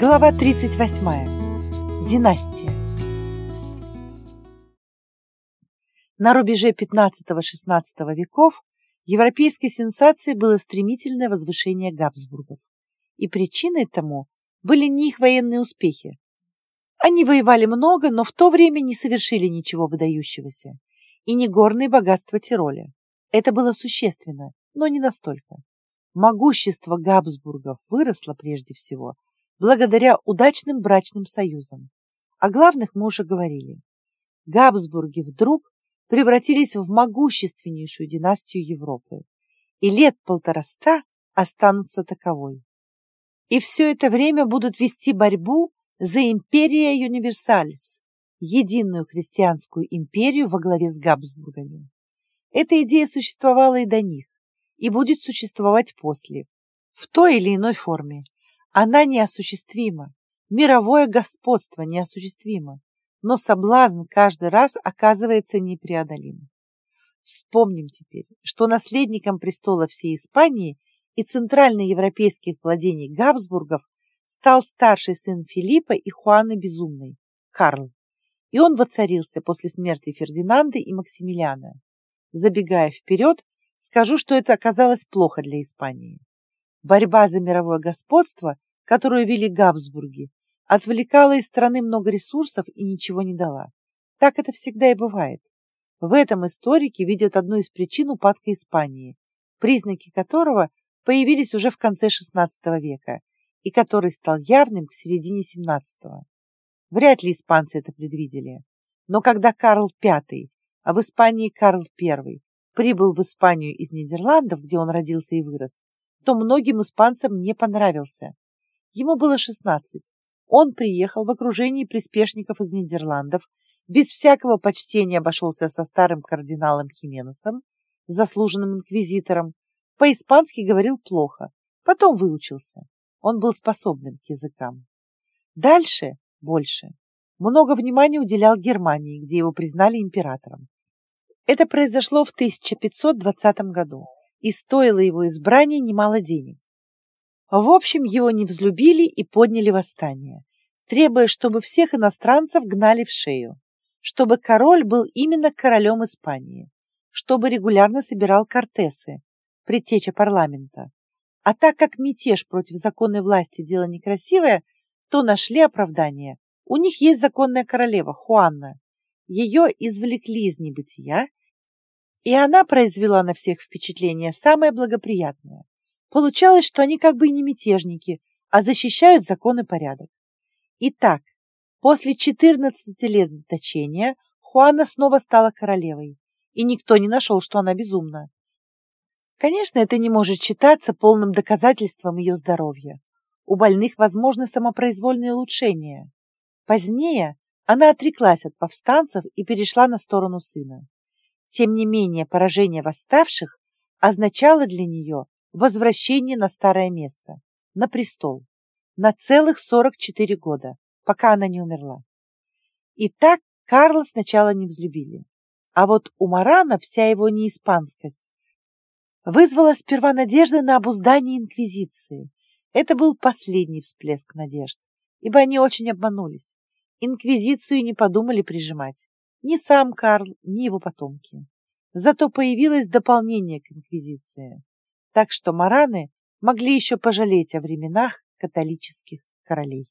Глава 38. Династия. На рубеже 15-16 веков европейской сенсацией было стремительное возвышение Габсбургов. И причиной тому были не их военные успехи. Они воевали много, но в то время не совершили ничего выдающегося. И не горные богатства Тироля. Это было существенно, но не настолько. Могущество Габсбургов выросло прежде всего благодаря удачным брачным союзам. О главных мы уже говорили. Габсбурги вдруг превратились в могущественнейшую династию Европы, и лет полтораста останутся таковой. И все это время будут вести борьбу за империя Юниверсалис, единую христианскую империю во главе с Габсбургами. Эта идея существовала и до них, и будет существовать после, в той или иной форме. Она неосуществима, мировое господство неосуществимо, но соблазн каждый раз оказывается непреодолимым. Вспомним теперь, что наследником престола всей Испании и центральноевропейских владений Габсбургов стал старший сын Филиппа и Хуаны Безумной, Карл, и он воцарился после смерти Фердинанда и Максимилиана. Забегая вперед, скажу, что это оказалось плохо для Испании. Борьба за мировое господство, которую вели Габсбурги, отвлекала из страны много ресурсов и ничего не дала. Так это всегда и бывает. В этом историки видят одну из причин упадка Испании, признаки которого появились уже в конце XVI века и который стал явным к середине XVII. Вряд ли испанцы это предвидели. Но когда Карл V, а в Испании Карл I, прибыл в Испанию из Нидерландов, где он родился и вырос, то многим испанцам не понравился. Ему было 16. Он приехал в окружении приспешников из Нидерландов, без всякого почтения обошелся со старым кардиналом Хименесом, заслуженным инквизитором, по-испански говорил плохо, потом выучился. Он был способным к языкам. Дальше больше. Много внимания уделял Германии, где его признали императором. Это произошло в 1520 году и стоило его избрания немало денег. В общем, его не взлюбили и подняли восстание, требуя, чтобы всех иностранцев гнали в шею, чтобы король был именно королем Испании, чтобы регулярно собирал кортесы, предтеча парламента. А так как мятеж против законной власти дело некрасивое, то нашли оправдание. У них есть законная королева Хуанна. Ее извлекли из небытия и она произвела на всех впечатление самое благоприятное. Получалось, что они как бы и не мятежники, а защищают закон и порядок. Итак, после 14 лет заточения Хуана снова стала королевой, и никто не нашел, что она безумна. Конечно, это не может считаться полным доказательством ее здоровья. У больных возможны самопроизвольные улучшения. Позднее она отреклась от повстанцев и перешла на сторону сына. Тем не менее, поражение восставших означало для нее возвращение на старое место, на престол, на целых 44 года, пока она не умерла. И так Карла сначала не взлюбили. А вот у Марана вся его неиспанскость вызвала сперва надежды на обуздание Инквизиции. Это был последний всплеск надежд, ибо они очень обманулись. Инквизицию не подумали прижимать ни сам Карл, ни его потомки. Зато появилось дополнение к инквизиции, так что мараны могли еще пожалеть о временах католических королей.